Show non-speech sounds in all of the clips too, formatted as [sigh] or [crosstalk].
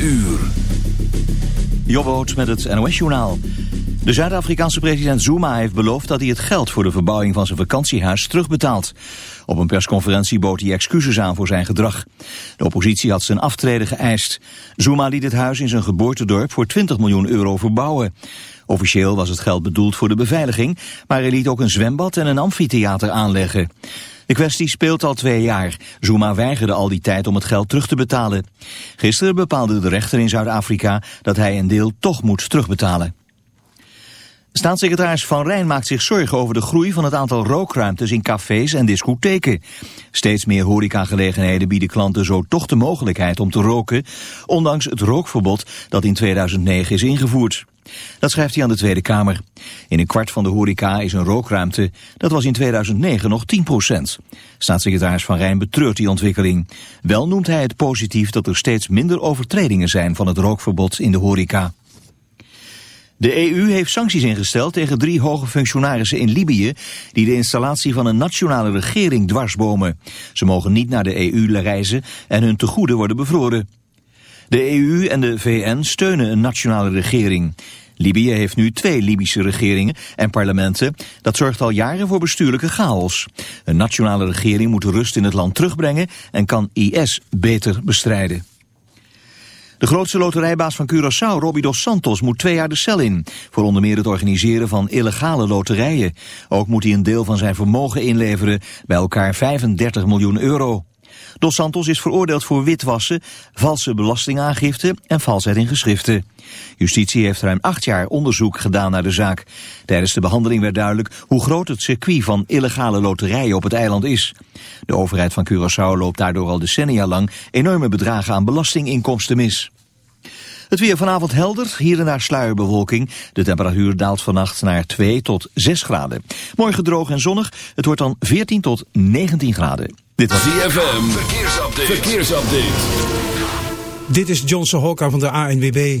uur. Jobboot met het NOS-journaal. De Zuid-Afrikaanse president Zuma heeft beloofd dat hij het geld voor de verbouwing van zijn vakantiehuis terugbetaalt. Op een persconferentie bood hij excuses aan voor zijn gedrag. De oppositie had zijn aftreden geëist. Zuma liet het huis in zijn geboortedorp voor 20 miljoen euro verbouwen. Officieel was het geld bedoeld voor de beveiliging, maar hij liet ook een zwembad en een amfitheater aanleggen. De kwestie speelt al twee jaar. Zuma weigerde al die tijd om het geld terug te betalen. Gisteren bepaalde de rechter in Zuid-Afrika dat hij een deel toch moet terugbetalen. Staatssecretaris Van Rijn maakt zich zorgen over de groei van het aantal rookruimtes in cafés en discotheken. Steeds meer horecagelegenheden bieden klanten zo toch de mogelijkheid om te roken, ondanks het rookverbod dat in 2009 is ingevoerd. Dat schrijft hij aan de Tweede Kamer. In een kwart van de horeca is een rookruimte. Dat was in 2009 nog 10 procent. Staatssecretaris Van Rijn betreurt die ontwikkeling. Wel noemt hij het positief dat er steeds minder overtredingen zijn van het rookverbod in de horeca. De EU heeft sancties ingesteld tegen drie hoge functionarissen in Libië... die de installatie van een nationale regering dwarsbomen. Ze mogen niet naar de EU reizen en hun tegoeden worden bevroren. De EU en de VN steunen een nationale regering. Libië heeft nu twee Libische regeringen en parlementen. Dat zorgt al jaren voor bestuurlijke chaos. Een nationale regering moet rust in het land terugbrengen en kan IS beter bestrijden. De grootste loterijbaas van Curaçao, Robbie dos Santos, moet twee jaar de cel in. Voor onder meer het organiseren van illegale loterijen. Ook moet hij een deel van zijn vermogen inleveren, bij elkaar 35 miljoen euro. Dos Santos is veroordeeld voor witwassen, valse belastingaangifte en valsheid in geschriften. Justitie heeft ruim acht jaar onderzoek gedaan naar de zaak. Tijdens de behandeling werd duidelijk hoe groot het circuit van illegale loterijen op het eiland is. De overheid van Curaçao loopt daardoor al decennia lang enorme bedragen aan belastinginkomsten mis. Het weer vanavond helder, hier en daar sluierbewolking. De temperatuur daalt vannacht naar 2 tot 6 graden. Morgen droog en zonnig, het wordt dan 14 tot 19 graden. Dit was ZFM, verkeersupdate. verkeersupdate. Dit is Johnson Hokka van de ANWB.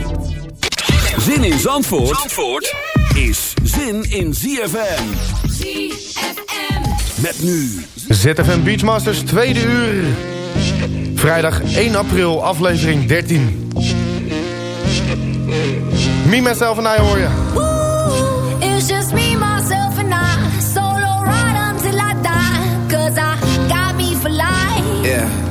Zin in Zandvoort, Zandvoort is zin in ZFM. ZFM. Met nu. ZFM Beachmasters tweede uur. Vrijdag 1 april, aflevering 13. Me, Myself en I hoor je. Ooh, it's just me, myself and I. Solo ride until I die. Cause I got me for life. Yeah.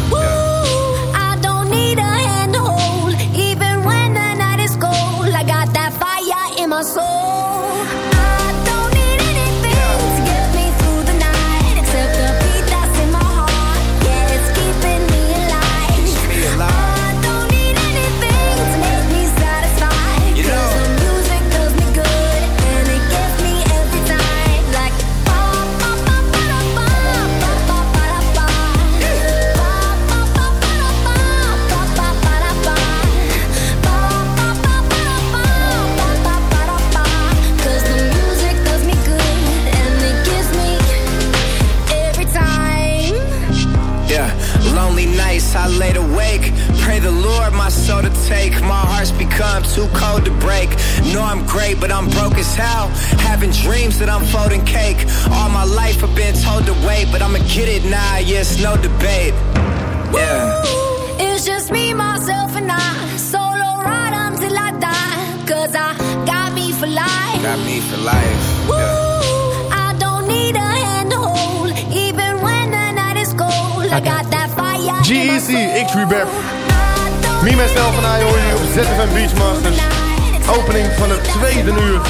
My soul. Uur.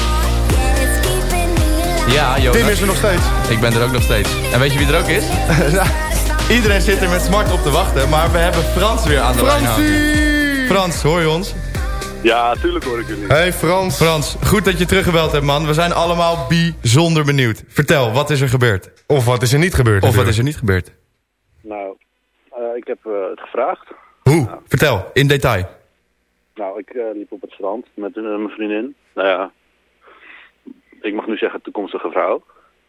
Ja, Tim Jonas. is er nog steeds. Ik ben er ook nog steeds. En weet je wie er ook is? [laughs] Iedereen zit er met smart op te wachten, maar we hebben Frans weer aan de lijn! Frans, hoor je ons? Ja, tuurlijk hoor ik jullie. Hey Frans. Frans, goed dat je teruggebeld hebt, man. We zijn allemaal bijzonder benieuwd. Vertel, wat is er gebeurd? Of wat is er niet gebeurd? Of wat is er niet gebeurd? Nou, eh, ik heb eh, het gevraagd. Hoe? Vertel, in detail. Nou, ik eh, liep op het strand met mijn vriendin. Nou ja, ik mag nu zeggen toekomstige vrouw.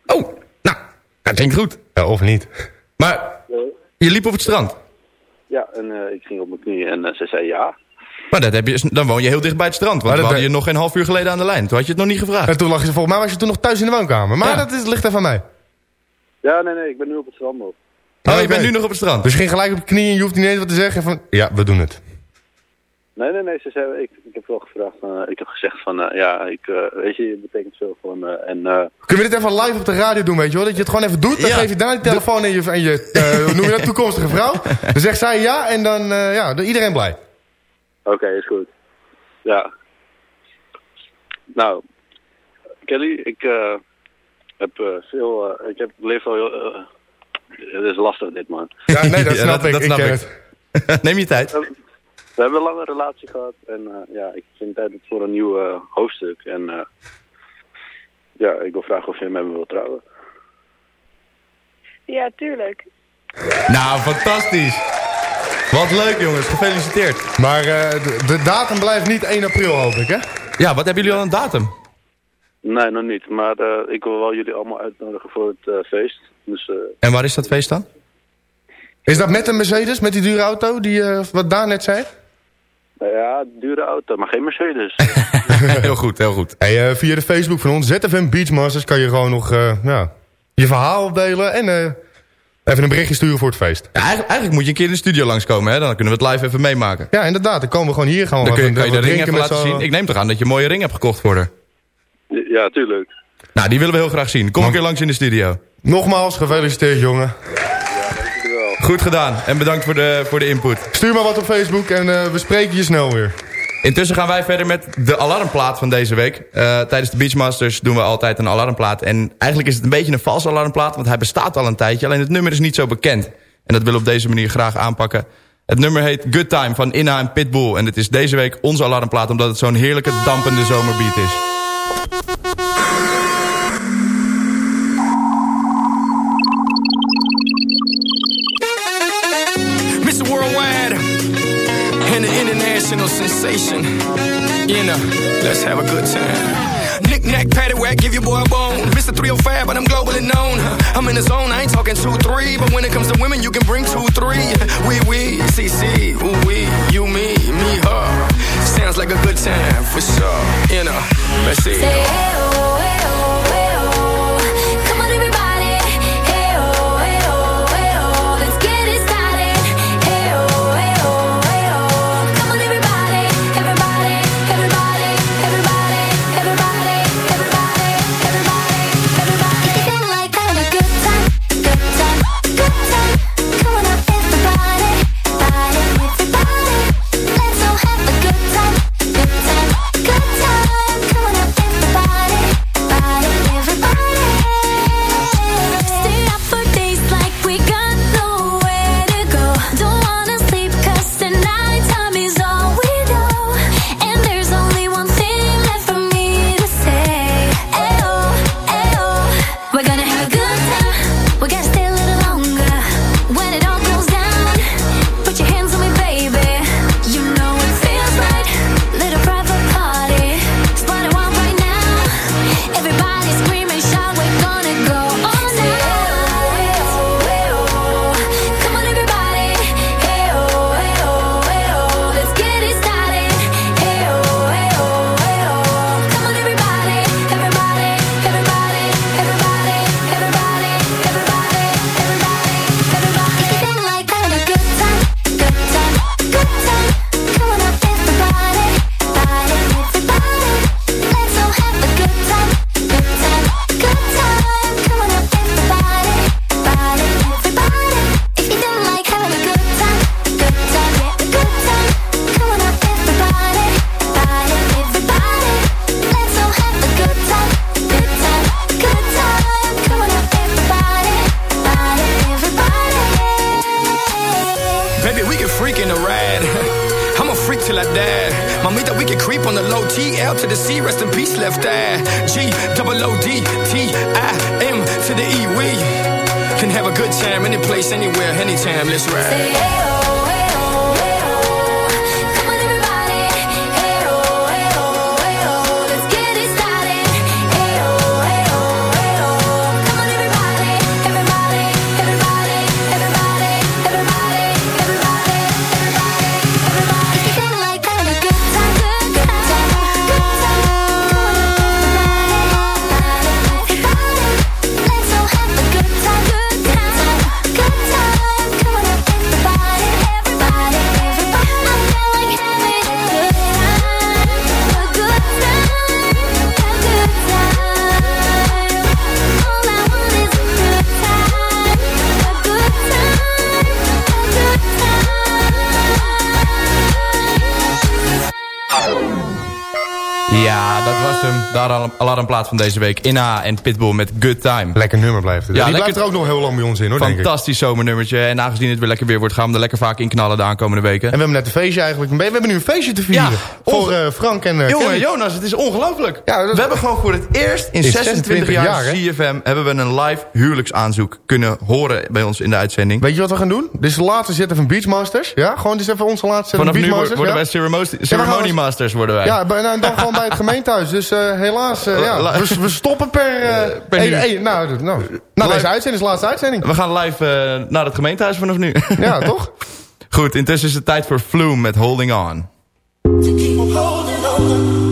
Oh, nou, dat klinkt goed. Ja, of niet? Maar Eh, je liep op het strand. ja, en eh, ik ging op mijn knieën en eh, ze zei ja. Maar dat heb je, dan woon je heel dicht bij het strand. Want dat hadden je nog geen half uur geleden aan de lijn. Toen had je het nog niet gevraagd. En toen lag je, volgens mij was je toen nog thuis in de woonkamer. Maar Ja. dat is, ligt even aan mij. Ja, nee, nee, ik ben nu op het strand nog. Oh, je oké. bent nu nog op het strand. Dus je ging gelijk op je knieën en je hoeft niet eens wat te zeggen van... Ja, we doen het. Nee, nee, nee, ze zei, ik, ik heb wel gevraagd, eh, ik heb gezegd van, eh, ja, ik, eh, weet je, je betekent veel van, eh, en eh, Kunnen we dit even live op de radio doen, weet je wel? Dat je het gewoon even doet. Dan Ja. geef je daar die telefoon en je, en je eh, hoe noem je dat, toekomstige vrouw. Dan zegt zij ja en dan, eh, ja, dan iedereen blij. oké, is goed. Ja. Nou, Kelly, ik eh, heb eh, veel, ik heb leef al heel, eh, het is lastig dit man. Ja, nee, dat [laughs] Ja, snap dat- ik. dat ik snap ik. het. [laughs] Neem je tijd. We hebben een lange relatie gehad en eh, ja, ik vind het tijd voor een nieuw eh, hoofdstuk. En eh, ja, ik wil vragen of je met me wilt trouwen. Ja, tuurlijk. Nou, fantastisch. Wat leuk, jongens. Gefeliciteerd. Maar eh, de, de datum blijft niet 1 april, hoop ik, hè? Ja, wat hebben jullie al een datum? Nee, nog niet. Maar eh, ik wil wel jullie allemaal uitnodigen voor het eh, feest. Dus eh, En waar is dat feest dan? Is dat met een Mercedes, met die dure auto, die, eh, wat Daan net zei? Nou ja, dure auto, maar geen Mercedes. [laughs] heel goed, heel goed. Hey, eh, via de Facebook van ons, ZFM Beachmasters, kan je gewoon nog eh, ja, je verhaal opdelen en eh, even een berichtje sturen voor het feest. Ja, eigenlijk, eigenlijk moet je een keer in de studio langskomen, hè? Dan kunnen we het live even meemaken. Ja, inderdaad, dan komen we gewoon hier, gaan we Dan kun je, even kan je de ring even laten zien. Ik neem toch aan dat je een mooie ring hebt gekocht voor haar. ja, tuurlijk. Nou, die willen we heel graag zien. Kom een keer langs in de studio. Nogmaals, gefeliciteerd jongen. Goed gedaan. En bedankt voor de, voor de input. Stuur maar wat op Facebook en eh, we spreken je snel weer. Intussen gaan wij verder met de alarmplaat van deze week. Eh, tijdens de Beachmasters doen we altijd een alarmplaat. En eigenlijk is het een beetje een valse alarmplaat, want hij bestaat al een tijdje. Alleen het nummer is niet zo bekend. En dat willen we op deze manier graag aanpakken. Het nummer heet Good Time van Inna en Pitbull. En het is deze week onze alarmplaat, omdat het zo'n heerlijke dampende zomerbeat is. An sensation. You know, let's have a good time. Knick knack, patty whack, give your boy a bone. Mr. 305, but I'm globally known. I'm in the zone, I ain't talking two, three. But when it comes to women, you can bring two, three. We, we, CC, ooh, we, you, me, me, her. Sounds like a good time for sure. You know, let's see. Van deze week. Inna en Pitbull met Good Time. Lekker nummer blijft het. Ja, die lekker- blijft er ook nog heel lang bij ons in hoor, denk ik. Fantastisch zomernummertje. En aangezien het weer lekker weer wordt, gaan we er lekker vaak in knallen de aankomende weken. En we hebben net een feestje eigenlijk. We hebben nu een feestje te vieren. Ja, voor eh, Frank en uh, Jongen, Jonas, het is ongelooflijk. Ja, dat- We hebben gewoon voor het eerst in 26 jaar? CFM... hebben we een live huwelijksaanzoek kunnen horen bij ons in de uitzending. Weet je wat we gaan doen? Dit is de laatste zet van Beachmasters. Ja, gewoon dit is even onze laatste set van Vanaf nu Beachmasters. worden ja? wij ceremony, we- masters worden wij. Ja, nou, dan gewoon bij het gemeentehuis. Dus eh, helaas, eh, ja, we, we stoppen per... eh per nou, nou, nou, deze uitzending is de laatste uitzending. We gaan live eh, naar het gemeentehuis vanaf nu. Ja, toch? [laughs] Goed, intussen is het tijd voor Flume met Holding On. Oh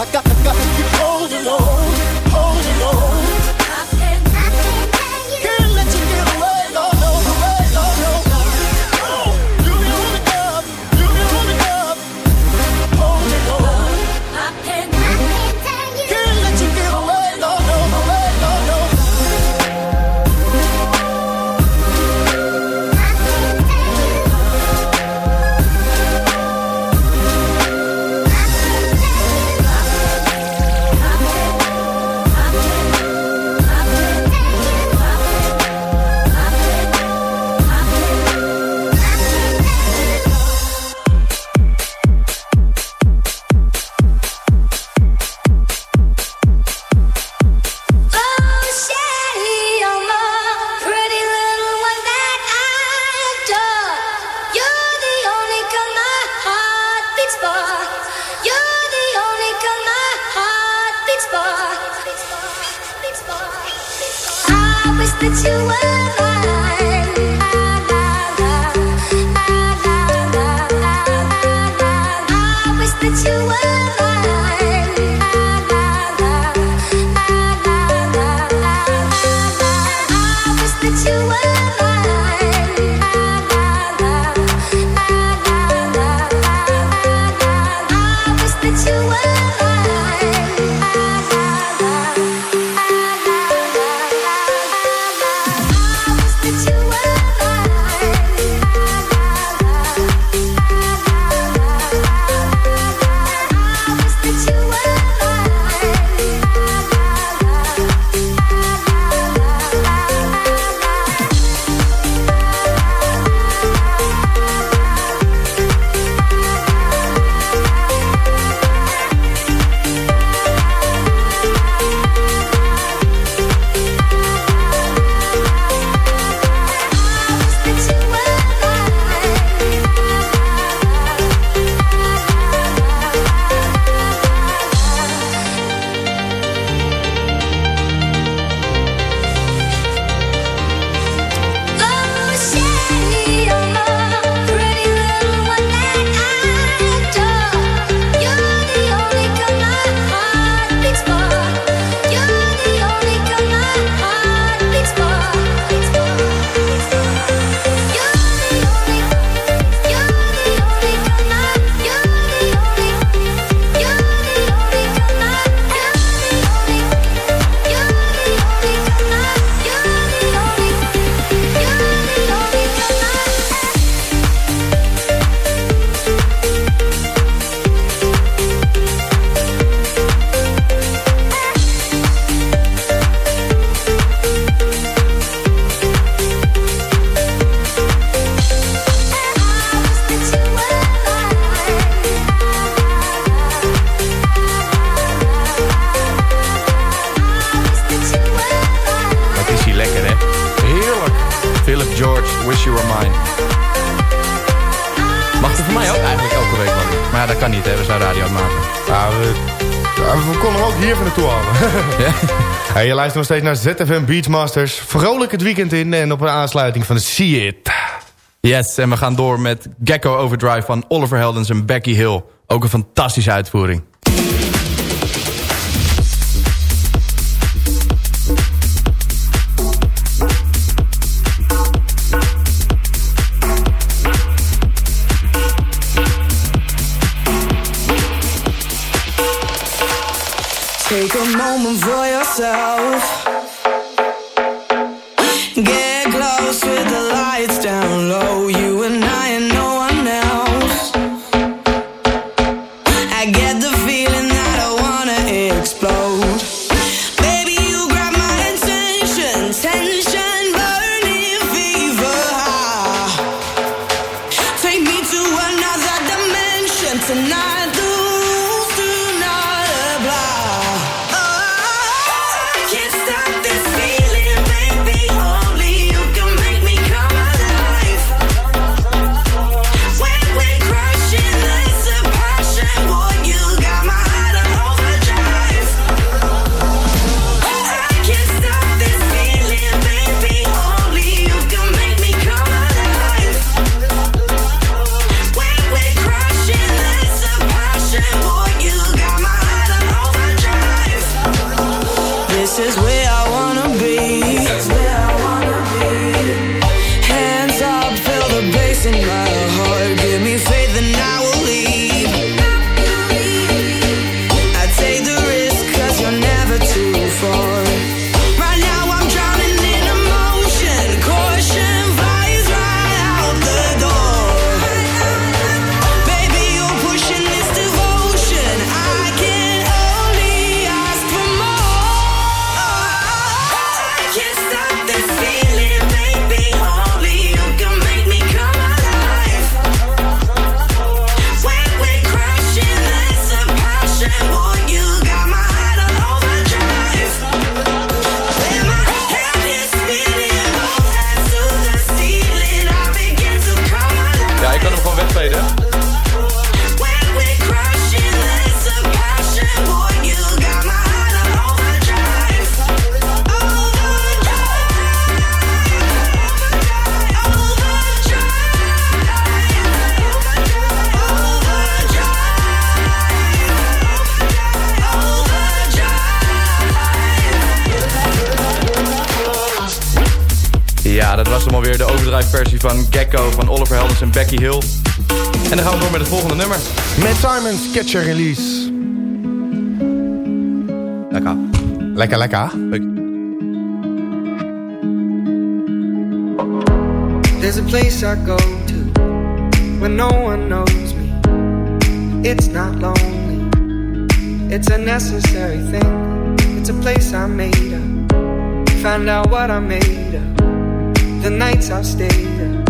I got Hey, je luistert nog steeds naar ZFM Beachmasters. Vrolijk het weekend in en op een aansluiting van See It. Yes, en we gaan door met Gecko Overdrive van Oliver Heldens en Becky Hill. Ook een fantastische uitvoering. Yourself. Get close with the en Becky Hill. En dan gaan we door met het volgende nummer. Met Simon's Catch Release. Lekker. Lekker, lekker. There's a place I go to when no one knows me. It's not lonely, it's a necessary thing. It's a place I made up. Find out what I made up. The nights I've stayed up,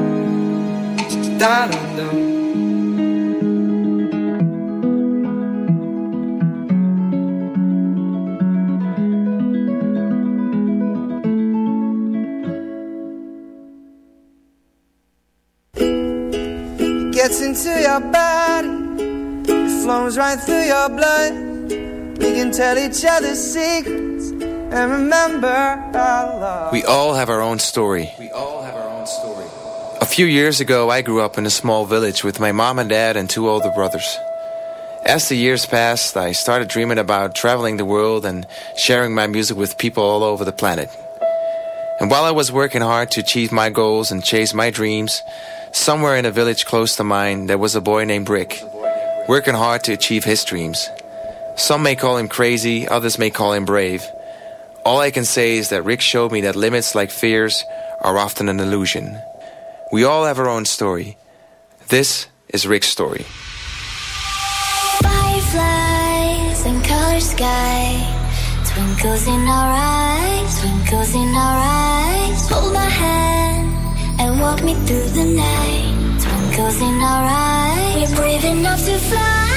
Da dum dum. gets into your body, it flows right through your blood. We can tell each other secrets and remember our love. We all have our own story. We all have our own story. A few years ago, I grew up in a small village with my mom and dad and two older brothers. As the years passed, I started dreaming about traveling the world and sharing my music with people all over the planet. And while I was working hard to achieve my goals and chase my dreams, somewhere in a village close to mine, there was a boy named Rick, working hard to achieve his dreams. Some may call him crazy, others may call him brave. All I can say is that Rick showed me that limits like fears are often an illusion. We all have our own story. This is Rick's story. Fireflies and color sky. Twinkles in our eyes, twinkles in our eyes. Hold my hand and walk me through the night. Twinkles in our eyes. We're brave enough to fly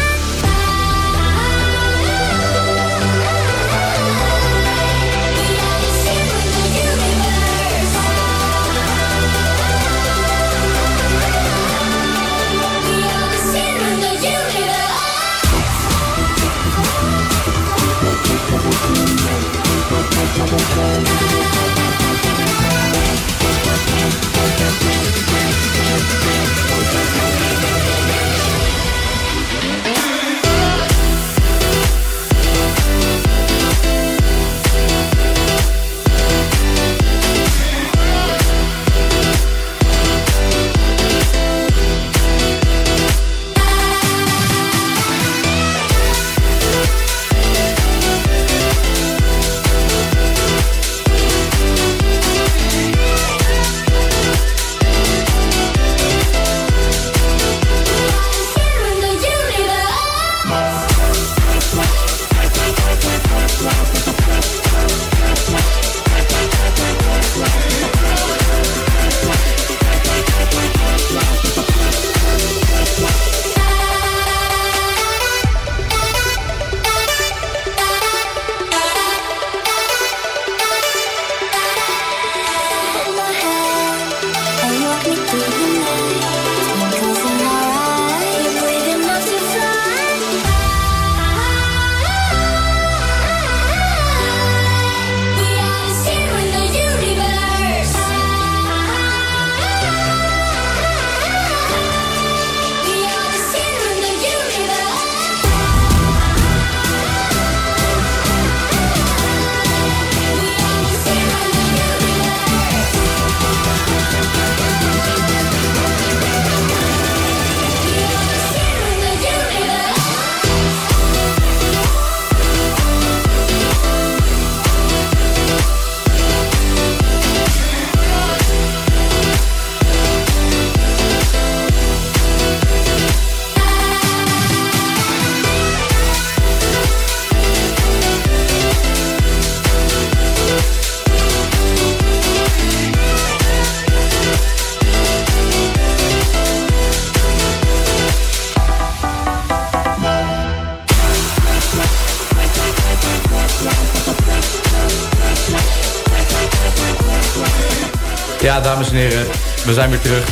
dames en heren, we zijn weer terug.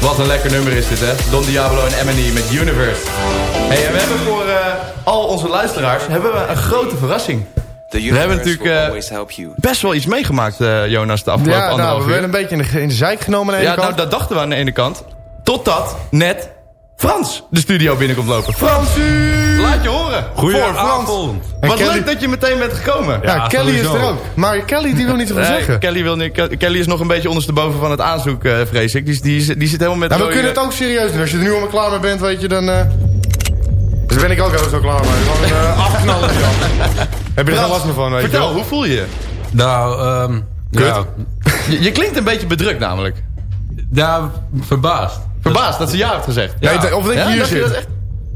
Wat een lekker nummer is dit, hè? Don Diablo en Emily met Universe. Hey, en we hebben voor eh, al onze luisteraars hebben we een grote verrassing. We hebben natuurlijk eh, best wel iets meegemaakt, eh, Jonas, de afgelopen Ja, nou, we uur. werden een beetje in de, in de zeik genomen aan de ene Ja, kant. nou, dat dachten we aan de ene kant. Totdat net Frans de studio binnenkomt lopen. Frans, laat je horen. Goedenavond. Voor Frans. En Wat Kelly- leuk dat je meteen bent gekomen. Ja, Kelly is er ook. Maar Kelly die wil niet zoveel Nee, zeggen. Kelly, wil niet, Ke- Kelly is nog een beetje ondersteboven van het aanzoek, eh, vrees ik. Die, is- die, die zit helemaal met... Nou, we kunnen het ook serieus doen. Als je er nu allemaal klaar mee bent, weet je, dan... eh dus daar ben ik ook heel zo klaar mee. Gewoon uh, [laughs] afknallen. Jan. Heb je er geen last meer van, weet je Vertel, wel? hoe voel je je? Nou, ehm ja, [laughs] je? Je klinkt een beetje bedrukt namelijk. ja, verbaasd. Verbaasd dat ze ja heeft gezegd. Ja, of dat je Ja, hier zit. dat echt?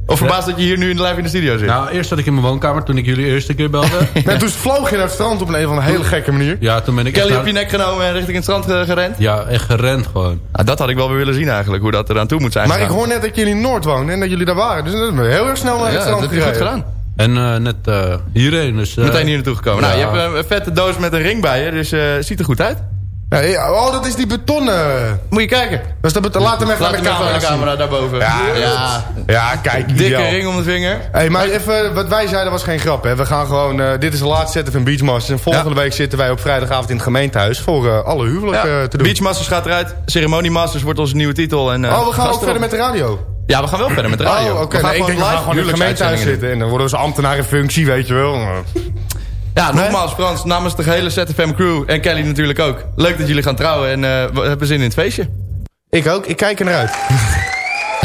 Of verbaasd dat je hier nu in de live in de studio zit? Nou, eerst zat ik in mijn woonkamer toen ik jullie de eerste keer belde. [laughs] En toen vloog je naar het strand op een, of andere hele gekke manier. Ja, toen ben ik Kelly op je nek genomen en richting het strand gerend? Ja, echt gerend gewoon. Ah, dat had ik wel weer willen zien eigenlijk, hoe dat eraan toe moet zijn Maar ik hoor net dat jullie in Noord wonen en dat jullie daar waren. Dus dat is heel erg snel naar het Ja, strand dat heb je goed gedaan. En eh, net eh, hierheen, dus... eh, Meteen hier naartoe gekomen. Nou, je hebt een vette doos met een ring bij je, dus eh ziet er goed uit. Oh, dat is die betonnen. Moet je kijken. Dus dat laat hem even Laat aan de camera de camera daarboven. Ja, ja. Ja, kijk. Dikke ideaal. ring om de vinger. Hey, maar even, wat wij zeiden was geen grap. Hè. We gaan gewoon, eh, dit is de laatste zetten van Beachmasters. En volgende week zitten wij op vrijdagavond in het gemeentehuis voor eh, alle huwelijken Ja. eh, te doen. Beachmasters gaat eruit. Ceremoniemasters wordt onze nieuwe titel. En, eh, oh, we gaan ook verder op. met de radio. Ja, we gaan wel verder met de radio. Oh, oké. We gaan Nee, ik denk we gaan gewoon in het gemeentehuis zitten. En dan worden we ambtenaar in functie, weet je wel. Ja, nogmaals Frans, namens de gehele ZFM crew en Kelly natuurlijk ook. Leuk dat jullie gaan trouwen en eh, we hebben zin in het feestje. Ik ook. Ik kijk er naar uit. [laughs]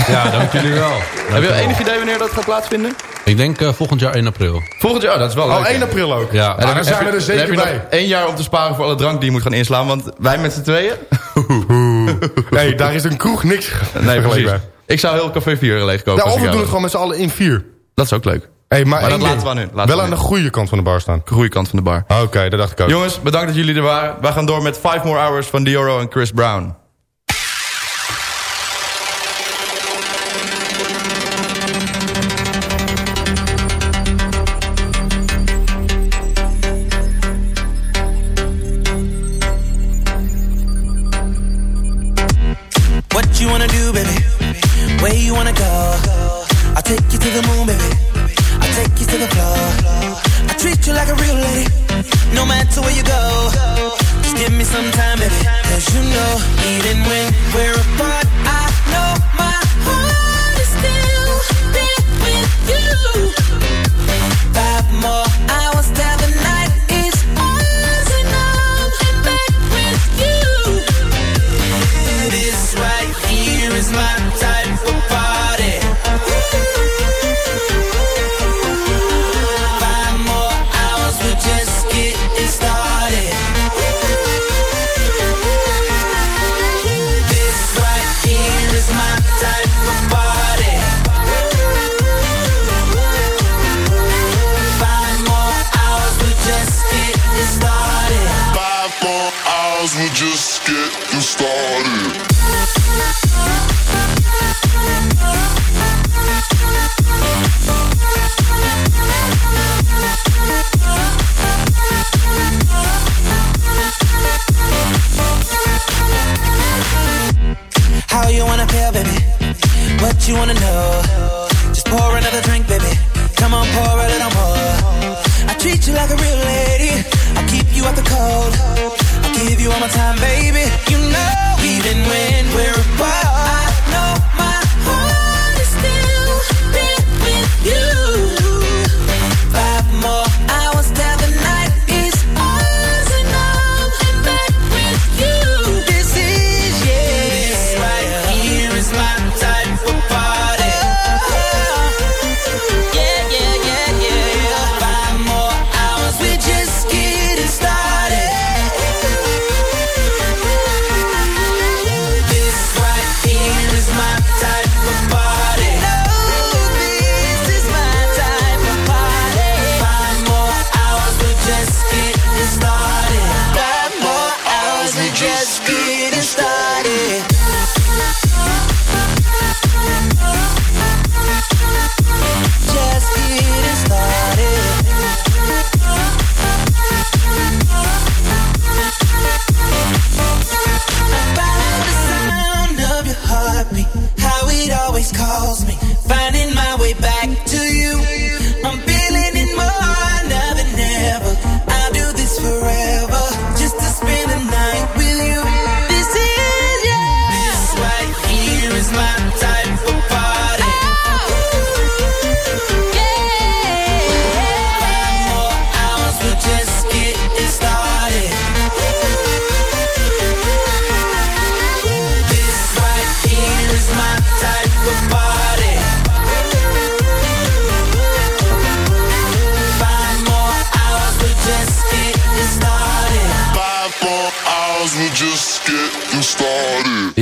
Ja, dank jullie wel. Heb je enig idee wanneer dat gaat plaatsvinden? Ik denk eh, volgend jaar 1 april. Volgend jaar, oh, dat is wel leuk. Oh, hè? 1 april ook. Ja. Ah, dan zijn we er dan zeker heb je bij. één jaar om te sparen voor alle drank die je moet gaan inslaan. Want wij met z'n tweeën... [laughs] Nee, daar is een kroeg niks Nee, [laughs] precies. Ik zou heel Café 4 leegkopen. Ja, als of ik we doen het gewoon met z'n allen in vier. Dat is ook leuk. Hey, maar dat laten we aan hun. Laten Wel we aan de goede kant van de bar staan. Goeie kant van de bar. Oké, dat dacht ik ook. Jongens, bedankt dat jullie er waren. Wij gaan door met 5 More Hours van Dioro en Chris Brown.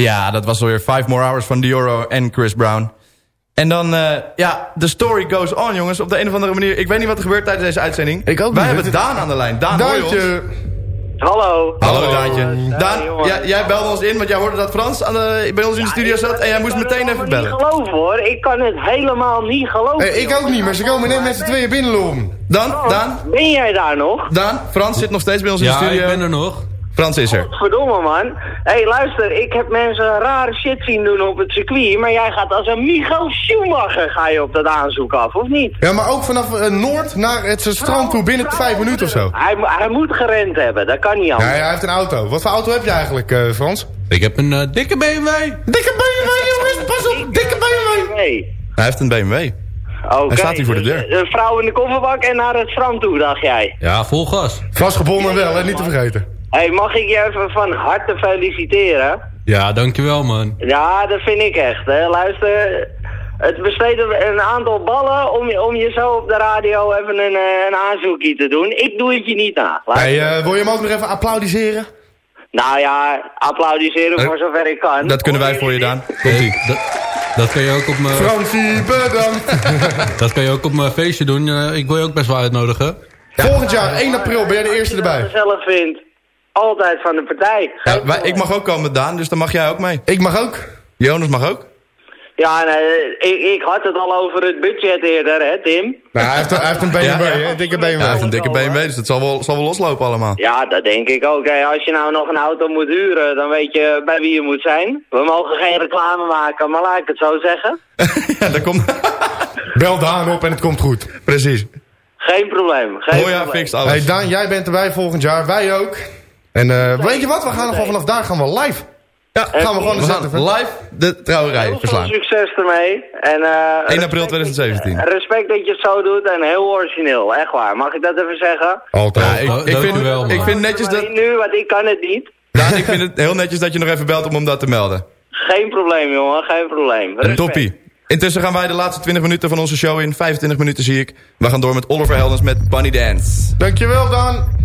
Ja, dat was alweer Five More Hours van Dioro en Chris Brown. En dan, eh, ja, the story goes on, jongens. Op de een of andere manier. Ik weet niet wat er gebeurt tijdens deze uitzending. Ik ook Wij niet. hebben Daan aan de lijn. Daan, hoor je ons? Daantje. Hallo. Hallo, Daantje. Daan, jij, jij belde ons in, want jij hoorde dat Frans aan de, bij ons in de studio zat. En jij moest meteen even Ik bellen. kan het niet geloven hoor. Ik kan het helemaal niet geloven. Hey, ik ook niet, maar ze komen net met z'n tweeën binnenlopen. Dan, Daan, Ben jij daar nog? Daan, Frans zit nog steeds bij ons in de Ja, studio. ik ben er nog. Frans is er. Verdomme man. Hé hey, luister, ik heb mensen rare shit zien doen op het circuit. Maar jij gaat als een Michael Schumacher ga je op dat aanzoek af, of niet? Ja, maar ook vanaf eh, Noord naar het strand toe binnen vijf minuten of zo. Hij, hij moet gerend hebben, dat kan niet Ja, anders. hij heeft een auto. Wat voor auto heb je eigenlijk, eh, Frans? Ik heb een eh, dikke BMW. Dikke BMW, jongens, pas op, dikke BMW. Nee. Hij heeft een BMW. Oké. Hij staat hier voor de deur. Een vrouw in de kofferbak en naar het strand toe, dacht jij. Ja, vol gas. Vastgebonden wel, hè, niet te vergeten. Hé, hey, mag ik je even van harte feliciteren? Ja, dankjewel man. Ja, dat vind ik echt. Hè. Luister, het besteedt een een aantal ballen om, je- om je zo op de radio even een, eh, een aanzoekje te doen. Ik doe het je niet na. Hey, eh, wil je hem ook nog even applaudisseren? Nou ja, applaudisseren voor zover ik kan. Dat kunnen wij voor je, Daan. Komt-ie. Dat, dat kan je ook op mijn... Fransie, bedankt. [laughs] Dat kan je ook op mijn feestje doen. Eh, ik wil je ook best wel uitnodigen. Volgend jaar, 1 april, ben jij de eerste Als je erbij. dat zelf vindt, altijd van de partij. Ja, wij- ik mag ook komen, Daan, dus dan mag jij ook mee. Ik mag ook. Jonas mag ook. Ja, nee, ik, ik had het al over het budget eerder, hè Tim? Nou, hij heeft, hij heeft een BMW, Ja, ja. hè, dikke BMW. Ja, hij heeft een dikke BMW, dus dat zal wel, zal wel loslopen allemaal. Ja, dat denk ik ook. Hè. Als je nou nog een auto moet huren, dan weet je bij wie je moet zijn. We mogen geen reclame maken, maar laat ik het zo zeggen. [laughs] Ja, dat komt... [laughs] Bel Daan op en het komt goed. Precies. Geen probleem. Geen Oh ja, probleem. fixt alles. Hey Daan, jij bent erbij volgend jaar, wij ook. En eh, weet je wat, we gaan nog wel vanaf daar gaan we live. Ja, gaan we gewoon eens zetten. live de trouwerij Heel veel verslaan. succes ermee. En, eh, 1 april 2017. Respect dat je het zo doet en heel origineel. Echt waar. Mag ik dat even zeggen? Altijd. Ja, ik, vind, wel, ik vind netjes dat... niet nu, want ik kan het niet. Daan, ik vind het heel netjes dat je nog even belt om hem dat te melden. Geen probleem, jongen. Geen probleem. Een Respect. toppie. Intussen gaan wij de laatste 20 minuten van onze show in. 25 minuten zie ik. We gaan door met Oliver Heldens met Bunny Dance. Dankjewel Daan.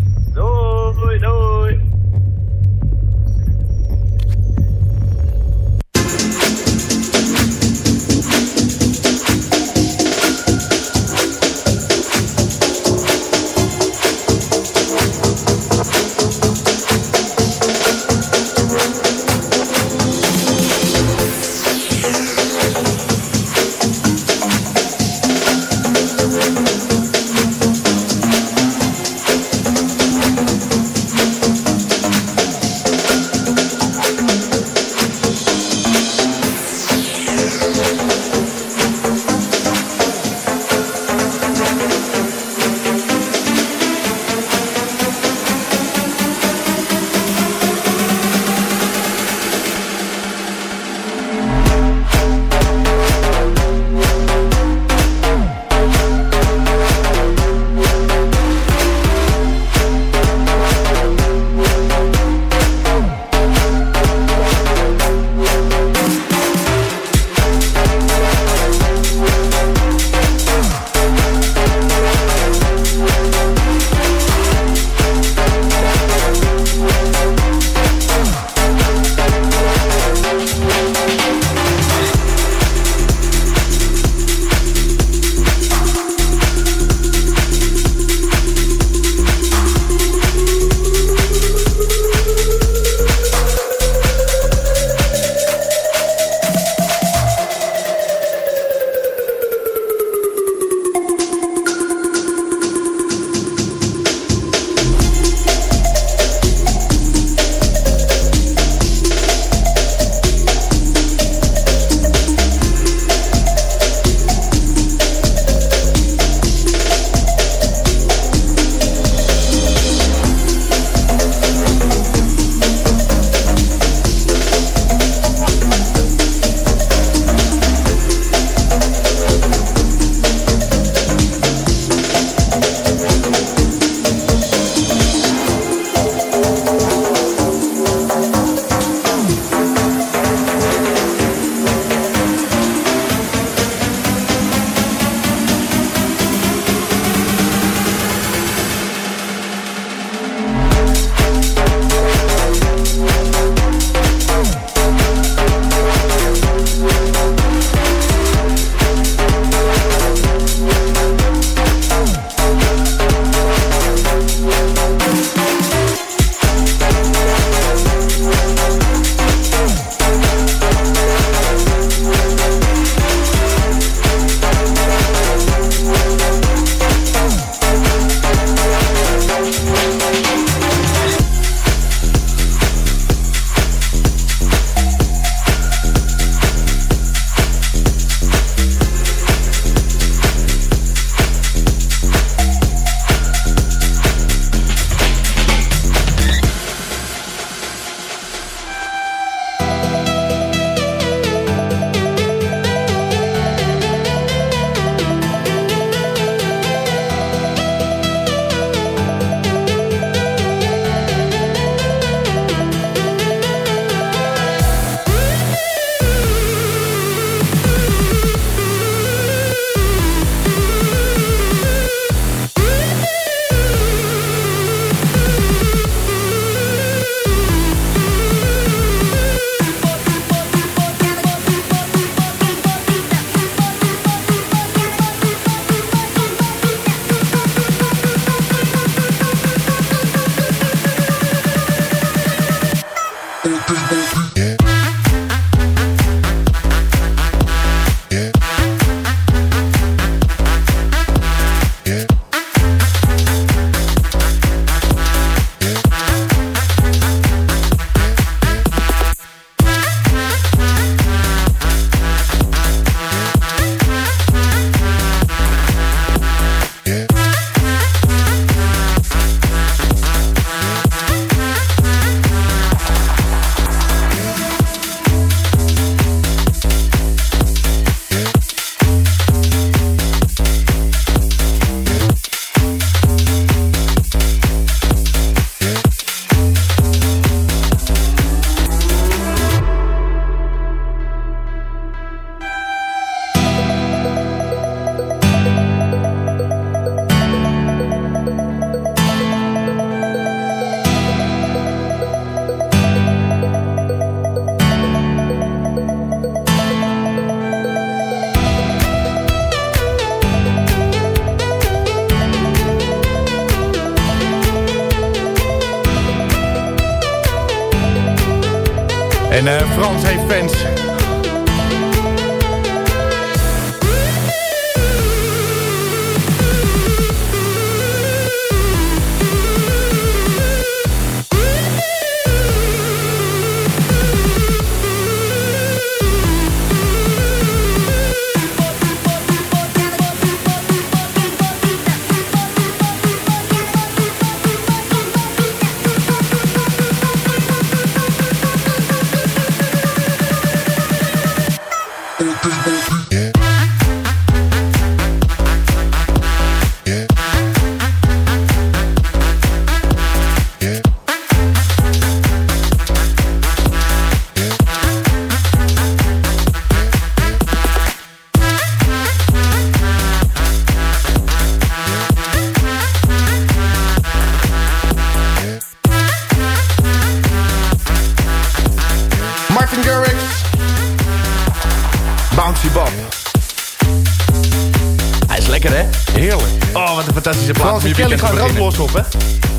Heerlijk. Oh, wat een fantastische plaat. Frans om en je Kelly gaan er ook los op, hè?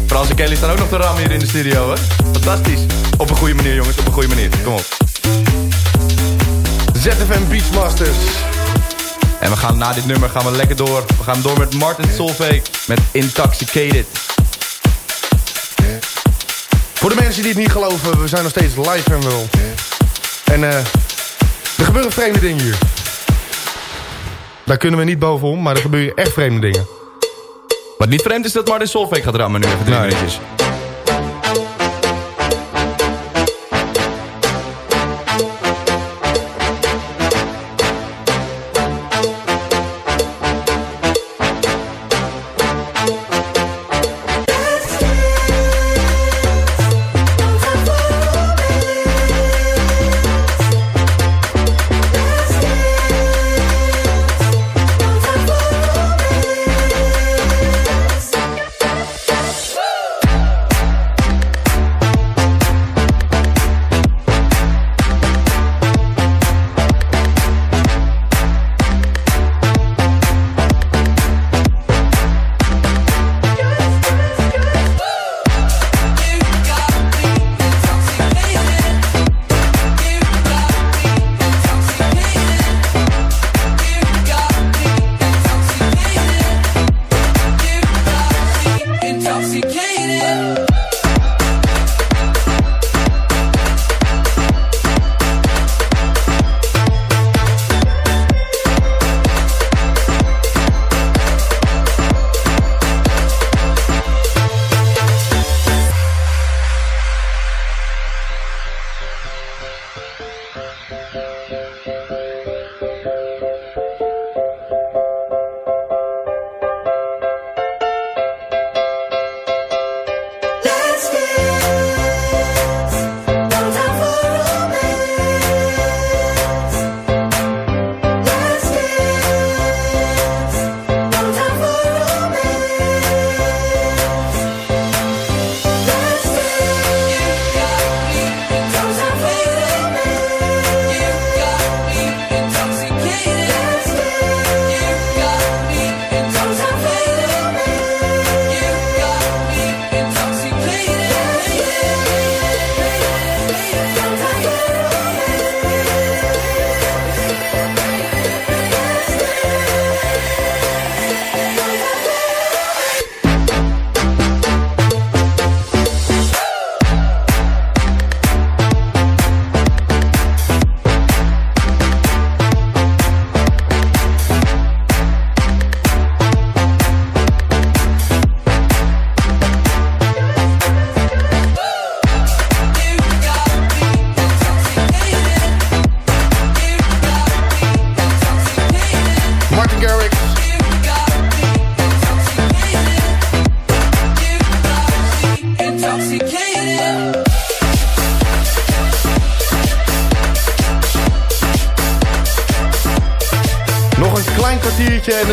Frans en Kelly staan ook nog te rammen hier in de studio, hè? Fantastisch. Op een goede manier, jongens. Op een goede manier. Kom op. ZFM Beachmasters. En we gaan na dit nummer gaan we lekker door. We gaan door met Martin Solveig met Intoxicated. Voor de mensen die het niet geloven, we zijn nog steeds live en wel. En eh, er gebeuren vreemde dingen hier. Daar kunnen we niet bovenom, maar er gebeuren echt vreemde dingen. Wat niet vreemd is dat Martin Solveig gaat rammen nu even drie Nee. minuutjes.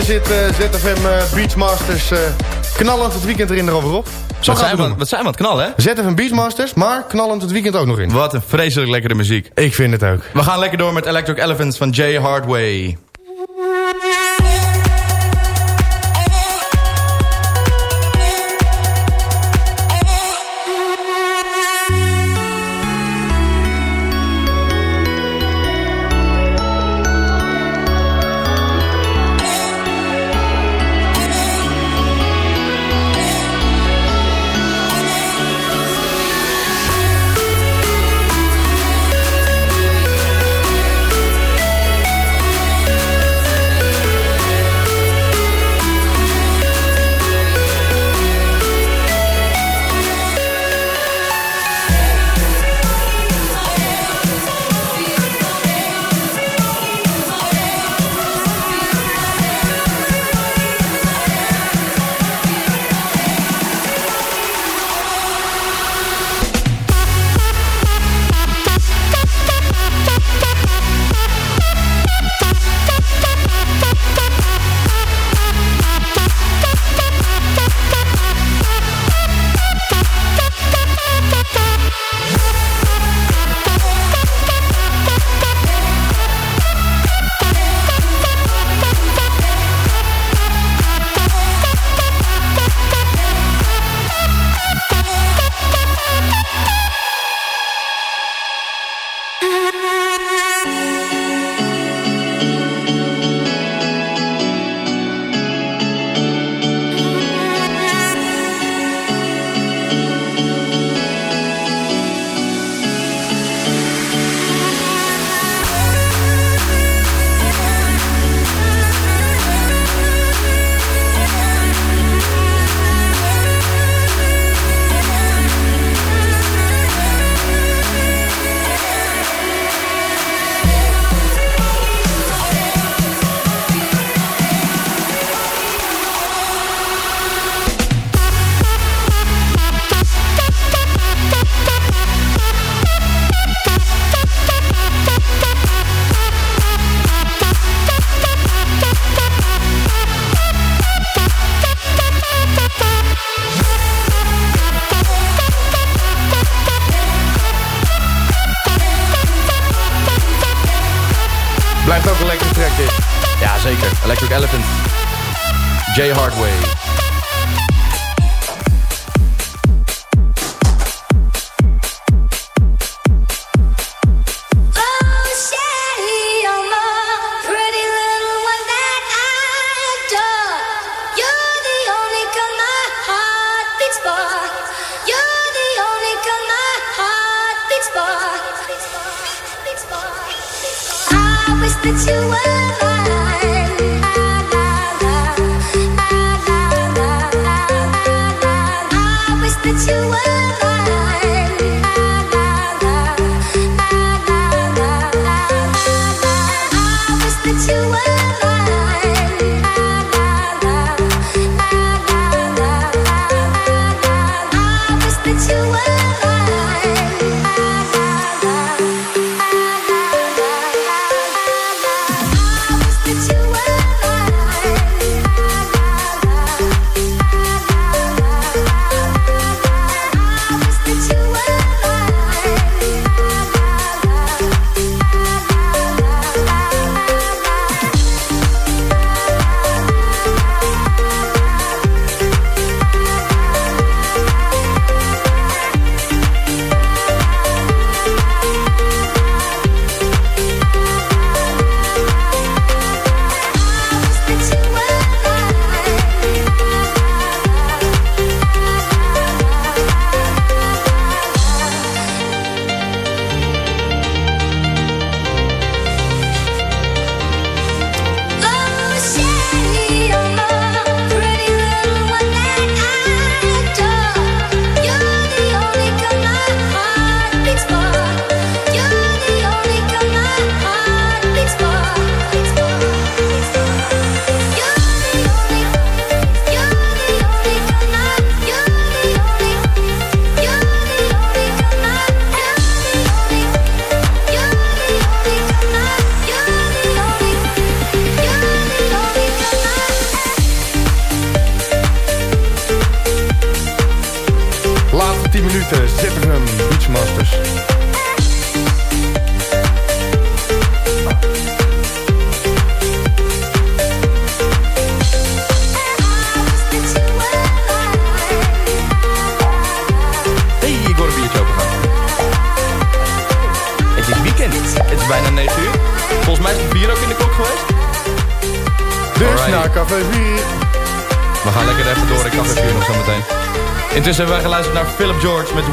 Zit eh, ZFM eh, Beachmasters eh, knallend het weekend erin erover op. Zo Wat zijn, we wat zijn we aan het knallen, hè? ZFM Beachmasters, maar knallend het weekend ook nog in. Wat een vreselijk lekkere muziek. Ik vind het ook. We gaan lekker door met Electric Elephants van Jay Hardway.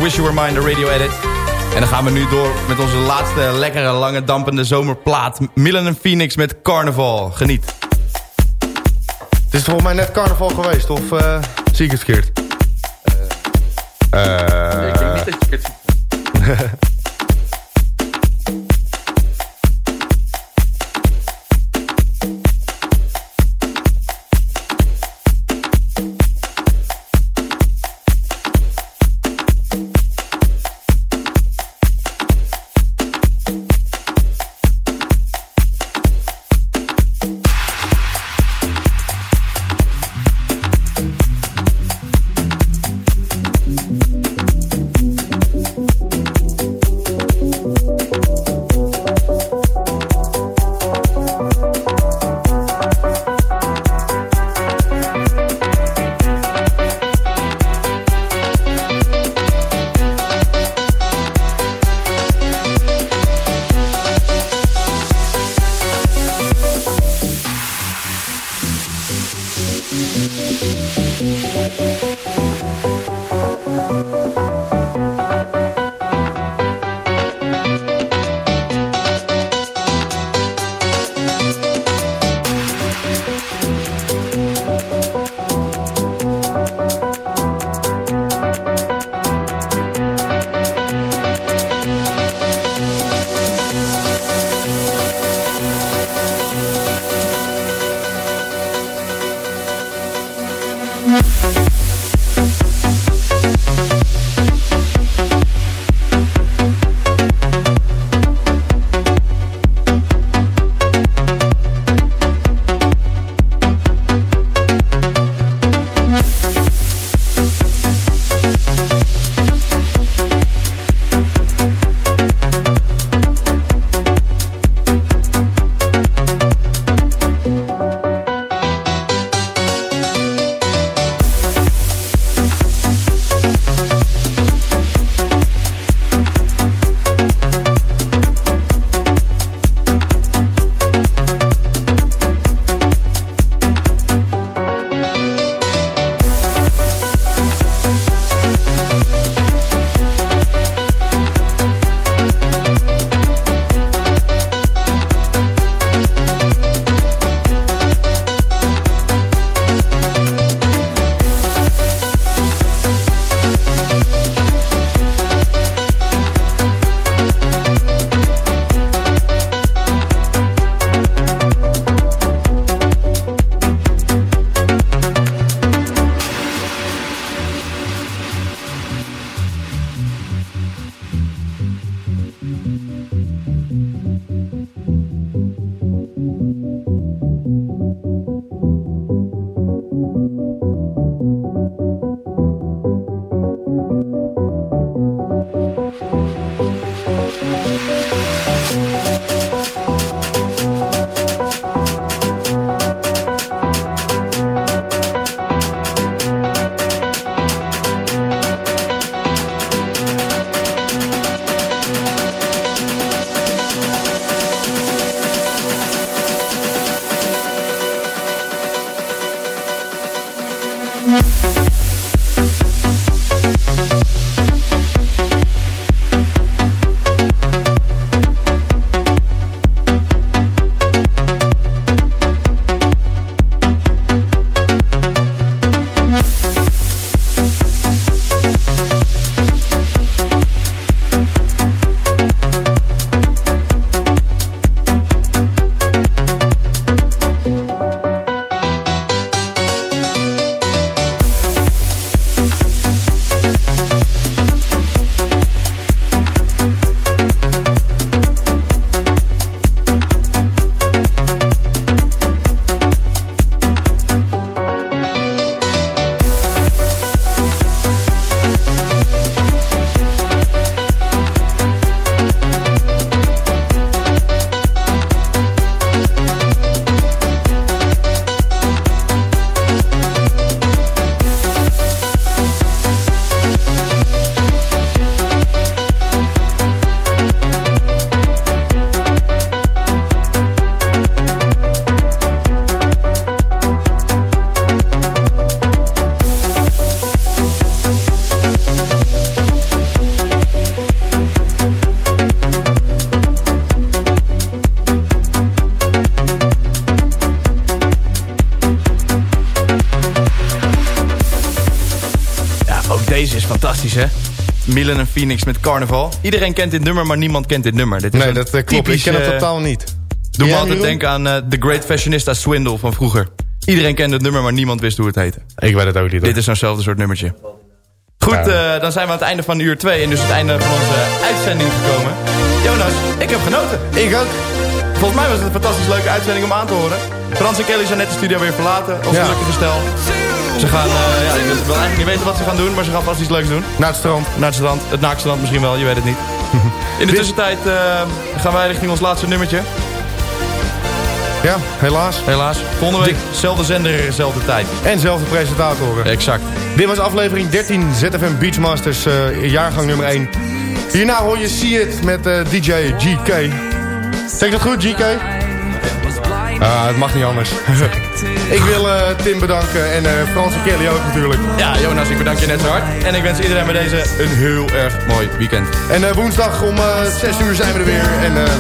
Wish You Were Mine, de radio edit. En dan gaan we nu door met onze laatste lekkere, lange, dampende zomerplaat. Milan en Phoenix met Carnival. Geniet. Het is volgens mij net carnaval geweest, of eh, zie ik het verkeerd? Eh, ik denk niet dat je het [laughs] Phoenix met Carnaval. Iedereen kent dit nummer, maar niemand kent dit nummer. Dit is Nee, dat eh, klopt. typisch, ik ken het totaal niet. Doe me Jij, altijd denken aan eh, The Great Fashionista Swindle van vroeger. Iedereen kende het nummer, maar niemand wist hoe het heette. Ik weet het ook niet. hoor. Dit is zo'nzelfde soort nummertje. Goed, eh, dan zijn we aan het einde van uur 2 en dus het einde van onze uitzending gekomen. Jonas, ik heb genoten. Ik ook. Volgens mij was het een fantastisch leuke uitzending om aan te horen. Frans en Kelly zijn net de studio weer verlaten. Ons Ja. gelukkige stel. Ze gaan, eh, ja, ik wil, eigenlijk niet weten wat ze gaan doen, maar ze gaan vast iets leuks doen. Naar het strand. Naar het strand. Het naakstrand misschien wel, je weet het niet. [laughs] In de tussentijd eh, gaan wij richting ons laatste nummertje. Ja, helaas. Helaas. Volgende week, zelfde zender, zelfde tijd. En zelfde presentatoren. Exact. Dit was aflevering 13 ZFM Beachmasters, eh, jaargang nummer 1. Hierna hoor je See It met DJ GK. Zeg dat goed, GK? Ah, het mag niet anders. [laughs] ik wil eh, Tim bedanken en eh, Frans en Kelly ook natuurlijk. Ja, Jonas, ik bedank je net zo hard. En ik wens iedereen bij deze een heel erg mooi weekend. En eh, woensdag om eh 6 uur zijn we er weer. En eh,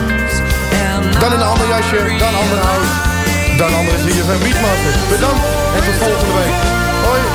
dan in een ander jasje, dan ander hout, dan andere ZFM Beachmasters. Bedankt en tot volgende week. Hoi.